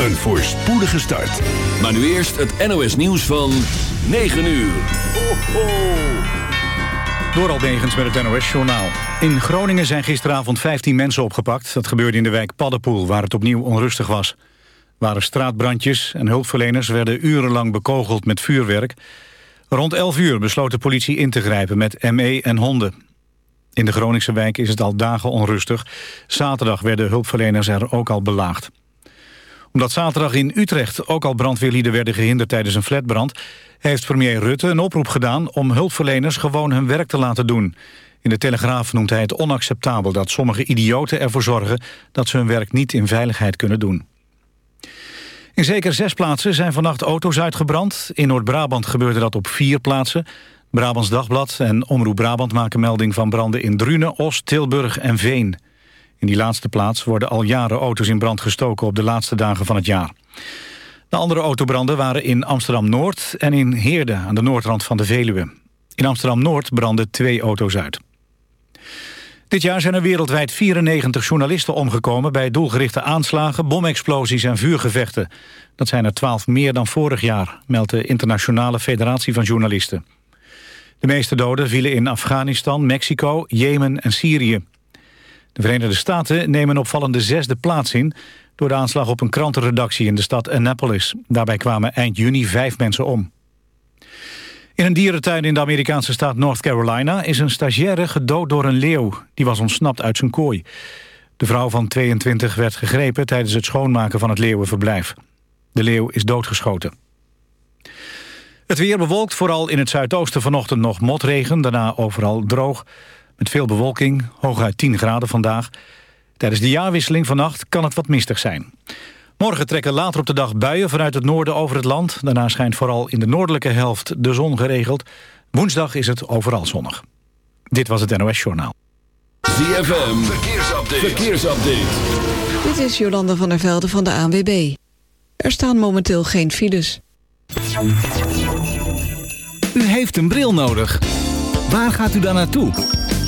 Een voorspoedige start. Maar nu eerst het NOS nieuws van 9 uur. Ho, ho. Door Albegens met het NOS-journaal. In Groningen zijn gisteravond 15 mensen opgepakt. Dat gebeurde in de wijk Paddenpoel, waar het opnieuw onrustig was. Er waren straatbrandjes en hulpverleners werden urenlang bekogeld met vuurwerk. Rond 11 uur besloot de politie in te grijpen met ME en honden. In de Groningse wijk is het al dagen onrustig. Zaterdag werden hulpverleners er ook al belaagd omdat zaterdag in Utrecht ook al brandweerlieden werden gehinderd tijdens een flatbrand... heeft premier Rutte een oproep gedaan om hulpverleners gewoon hun werk te laten doen. In de Telegraaf noemt hij het onacceptabel dat sommige idioten ervoor zorgen... dat ze hun werk niet in veiligheid kunnen doen. In zeker zes plaatsen zijn vannacht auto's uitgebrand. In Noord-Brabant gebeurde dat op vier plaatsen. Brabants Dagblad en Omroep Brabant maken melding van branden in Drunen, Oost, Tilburg en Veen. In die laatste plaats worden al jaren auto's in brand gestoken op de laatste dagen van het jaar. De andere autobranden waren in Amsterdam-Noord en in Heerde aan de noordrand van de Veluwe. In Amsterdam-Noord brandden twee auto's uit. Dit jaar zijn er wereldwijd 94 journalisten omgekomen... bij doelgerichte aanslagen, bomexplosies en vuurgevechten. Dat zijn er 12 meer dan vorig jaar, meldt de Internationale Federatie van Journalisten. De meeste doden vielen in Afghanistan, Mexico, Jemen en Syrië. De Verenigde Staten nemen een opvallende zesde plaats in... door de aanslag op een krantenredactie in de stad Annapolis. Daarbij kwamen eind juni vijf mensen om. In een dierentuin in de Amerikaanse staat North Carolina... is een stagiaire gedood door een leeuw. Die was ontsnapt uit zijn kooi. De vrouw van 22 werd gegrepen tijdens het schoonmaken van het leeuwenverblijf. De leeuw is doodgeschoten. Het weer bewolkt, vooral in het zuidoosten vanochtend nog motregen... daarna overal droog. Met veel bewolking, hooguit 10 graden vandaag. Tijdens de jaarwisseling vannacht kan het wat mistig zijn. Morgen trekken later op de dag buien vanuit het noorden over het land. Daarna schijnt vooral in de noordelijke helft de zon geregeld. Woensdag is het overal zonnig. Dit was het NOS Journaal. ZFM, verkeersupdate. verkeersupdate. Dit is Jolanda van der Velde van de ANWB. Er staan momenteel geen files. U heeft een bril nodig. Waar gaat u dan naartoe?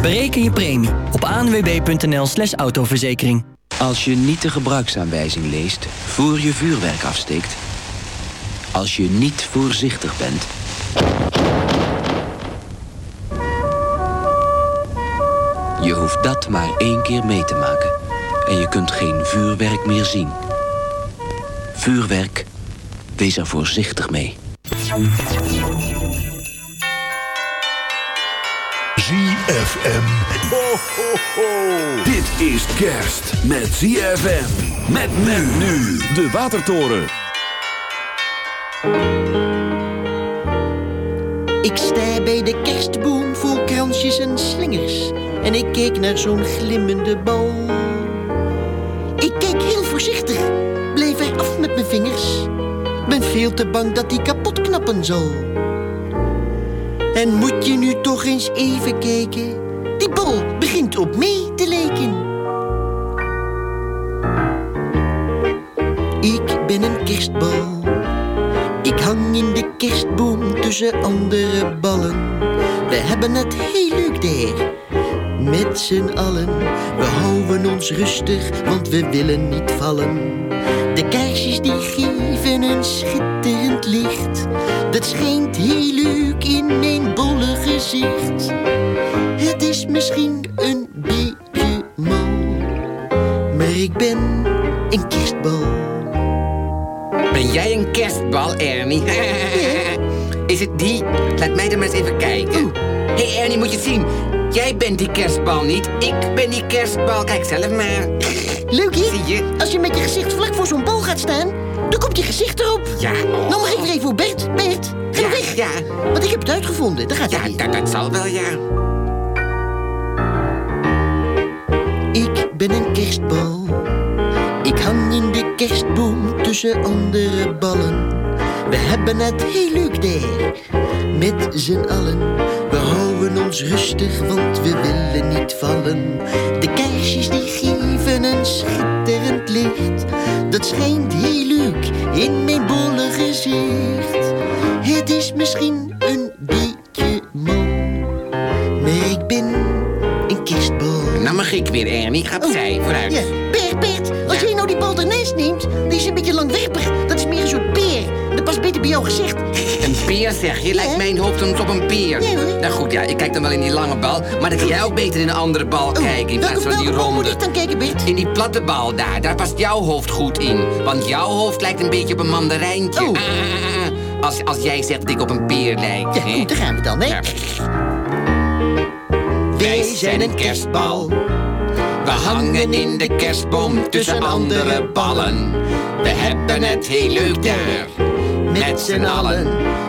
Bereken je premie op anwb.nl slash autoverzekering. Als je niet de gebruiksaanwijzing leest voor je vuurwerk afsteekt. Als je niet voorzichtig bent. Je hoeft dat maar één keer mee te maken. En je kunt geen vuurwerk meer zien. Vuurwerk, wees er voorzichtig mee. ZFM. Ho, ho, ho. Dit is kerst met ZFM. Met men nu. De Watertoren. Ik sta bij de kerstboom vol kransjes en slingers. En ik keek naar zo'n glimmende bal. Ik keek heel voorzichtig veel te bang dat die kapot knappen zal. En moet je nu toch eens even kijken? Die bol begint op mee te lijken. Ik ben een kerstbal. Ik hang in de kerstboom tussen andere ballen. We hebben het heel leuk daar. Met z'n allen. We houden ons rustig, want we willen niet vallen. De kaarsjes die geven een schitterend licht. Dat schijnt heel leuk in mijn bolle gezicht. Het is misschien een beetje mal. Maar ik ben een kerstbal. Ben jij een kerstbal, Ernie? Is het die? Laat mij er maar eens even kijken. Hé hey Ernie, moet je zien. Jij bent die kerstbal niet. Ik ben die kerstbal. Kijk zelf maar. Leuk, hè? Zie je? Als je met je gezicht vlak voor zo'n bal gaat staan, dan komt je gezicht erop. Ja. oh. Nou mag ik weer even voor Bert. Bert, ga Ja, weg. ja. Want ik heb het uitgevonden. Daar gaat Ja, dat, dat zal wel, ja. Ik ben een kerstbal. Ik hang in de kerstboom tussen andere ballen. We hebben het heel leuk daar. Met z'n allen. We houden ons rustig, want we willen niet vallen. De kaarsjes die geven een schitterend licht. Dat schijnt heel leuk in mijn bolle gezicht. Het is misschien een beetje mal. Maar ik ben een kerstbal. Nou mag ik weer, Ernie. Ga opzij, vooruit. Ja, Bert, Bert, als Ja. jij nou die bal ernaast neemt, die is een beetje langwerpig. Dat is meer een soort peer. Dat past beter bij jouw gezicht. Zeg je? Lijkt mijn hoofd soms op een peer. Hoor. Nou goed, ja, ik kijk dan wel in die lange bal. Maar dan jij ook beter in een andere bal kijken in plaats van die ronde. dan? In die platte bal daar, daar past jouw hoofd goed in. Want jouw hoofd lijkt een beetje op een mandarijntje. Oh. Ah, ah, ah, ah. Als, als jij zegt dat ik op een peer lijk. Ja, goed, daar gaan we dan, hè? Ja. Wij zijn een kerstbal. We hangen in de kerstboom tussen andere ballen. We hebben het heel leuk daar. Met z'n allen.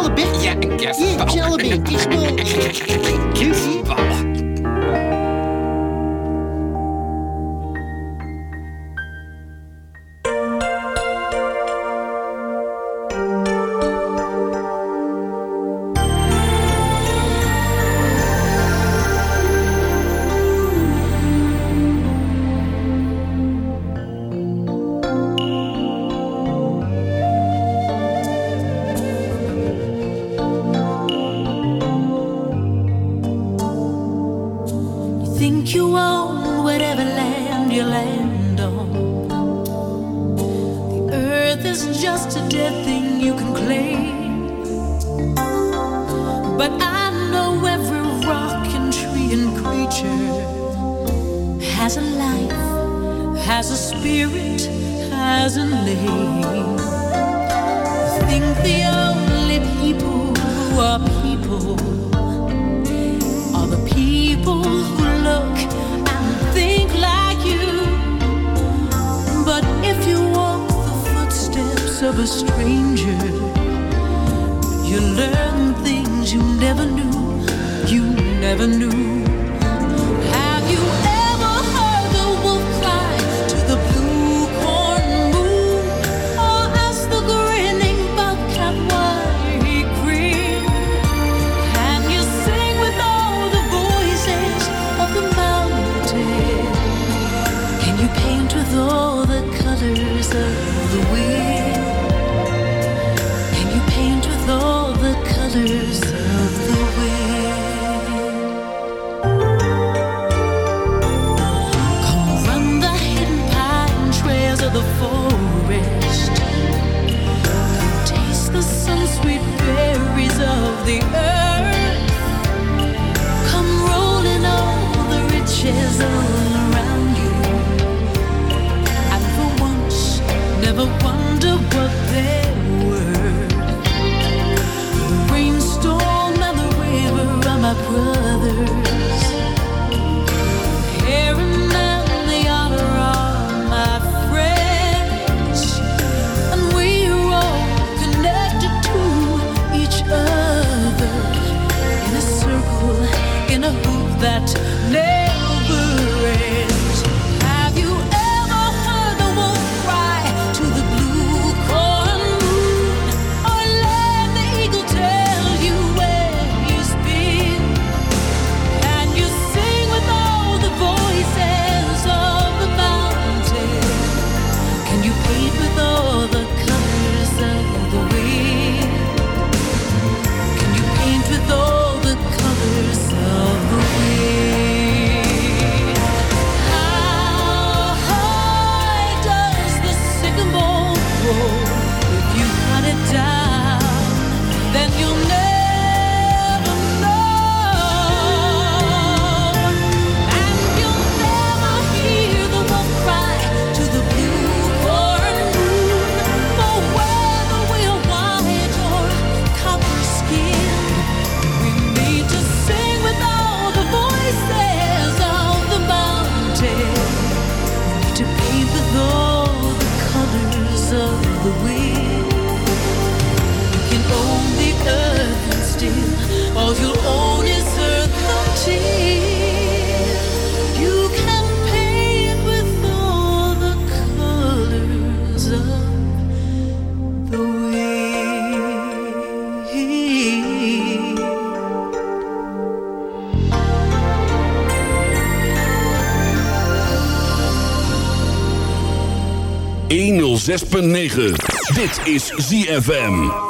Ja, we zijn kerstballen, Bert. Ja, een Ja, kerstbal. we zijn allebei 106.9. Dit is ZFM.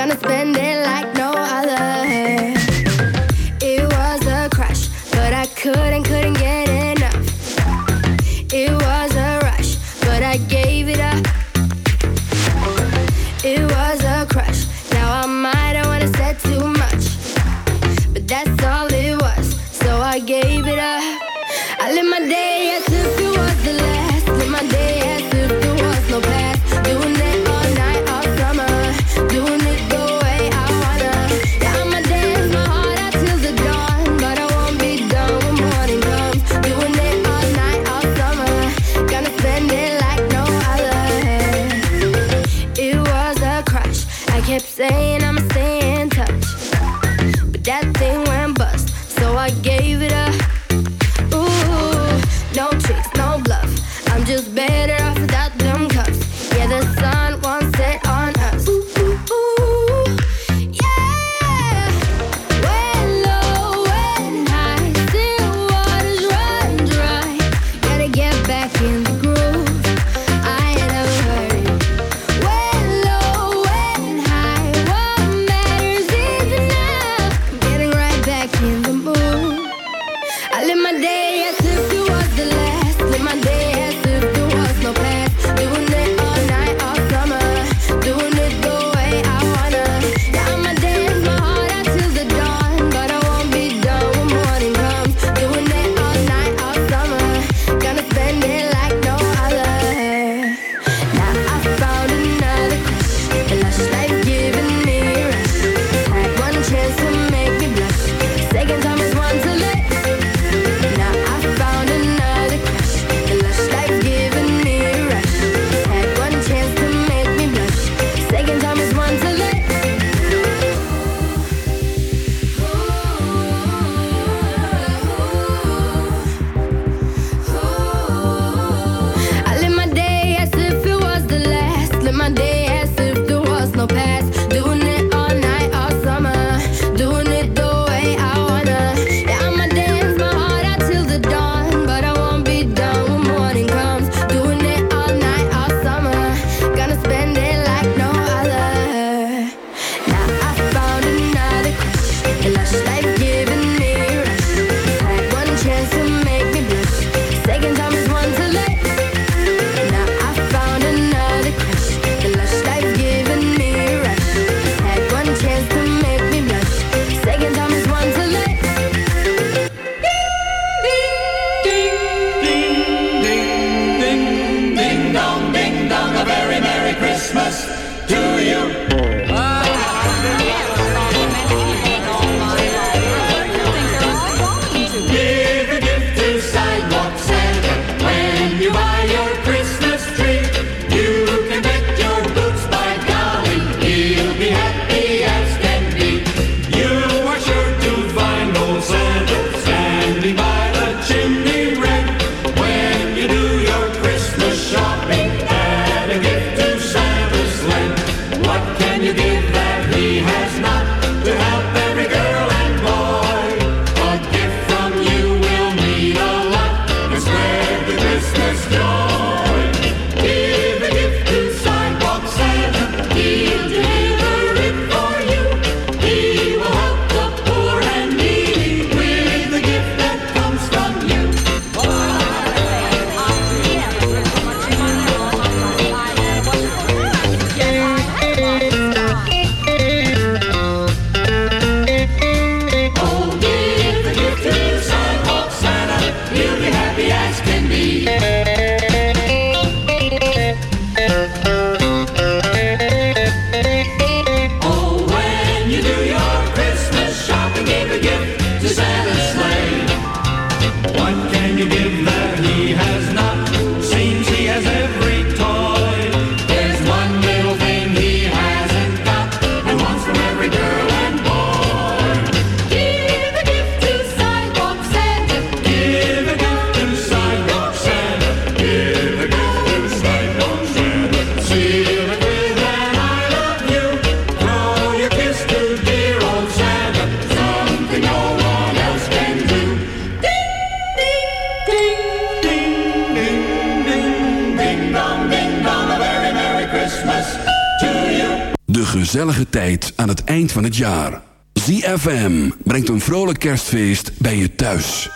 Gonna spend it like ZFM brengt een vrolijk kerstfeest bij je thuis.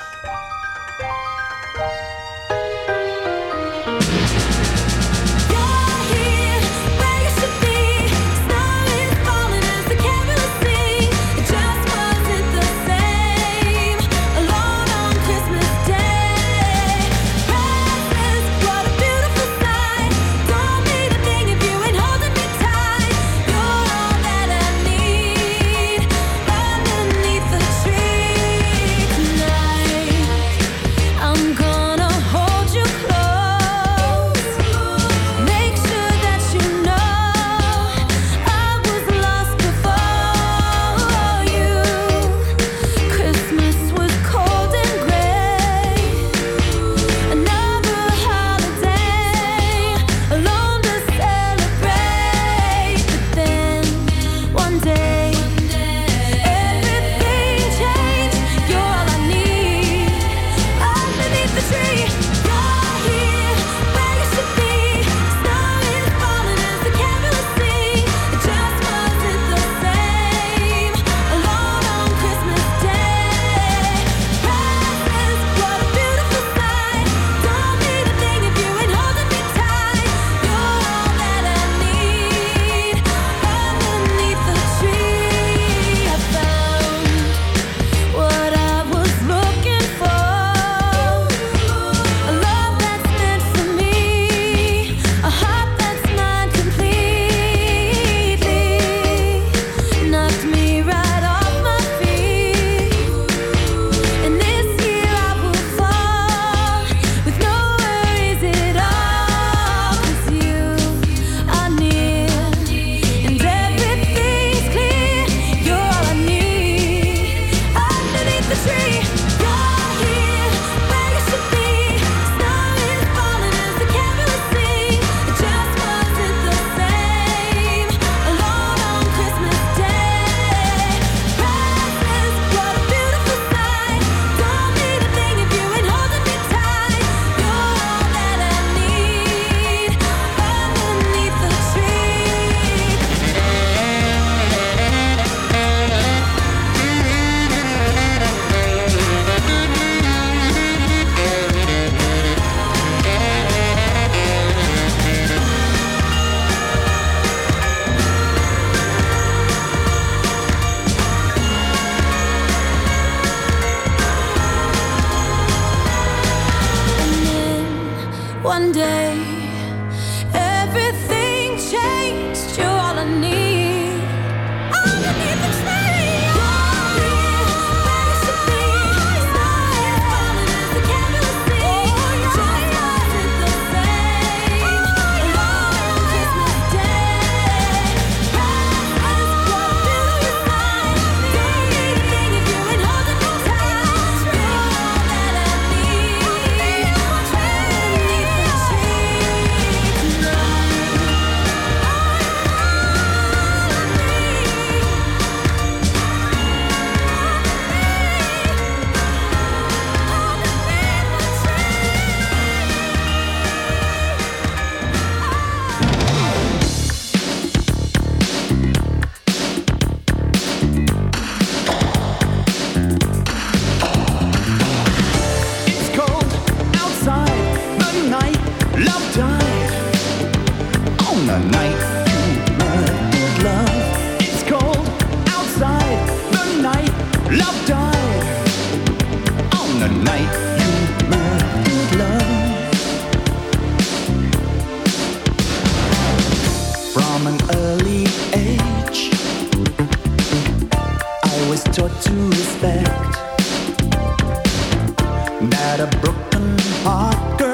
Broken heart girl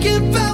get back.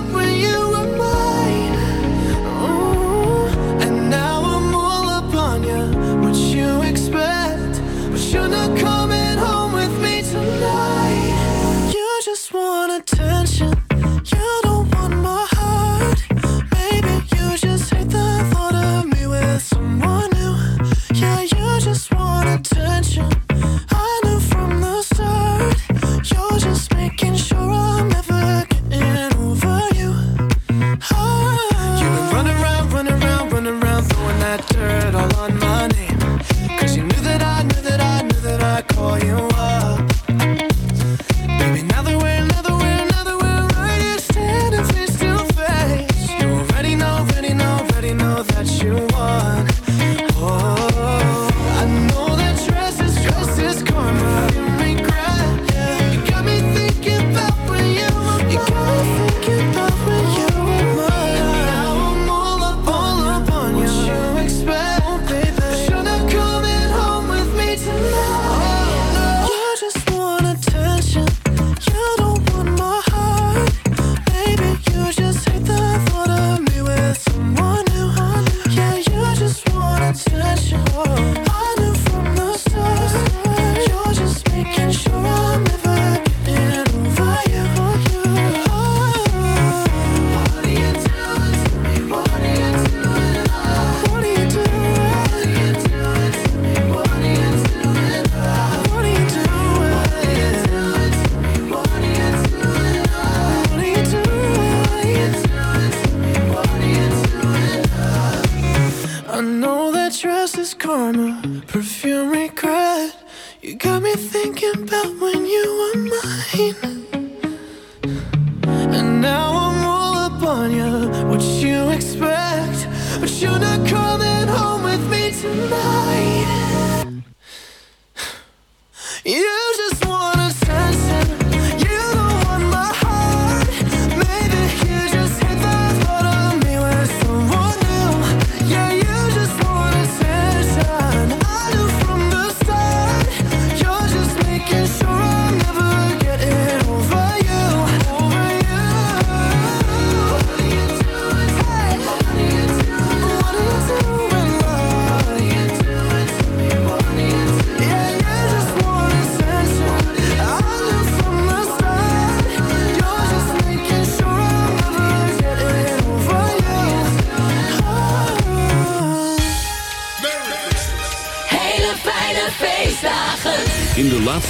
touch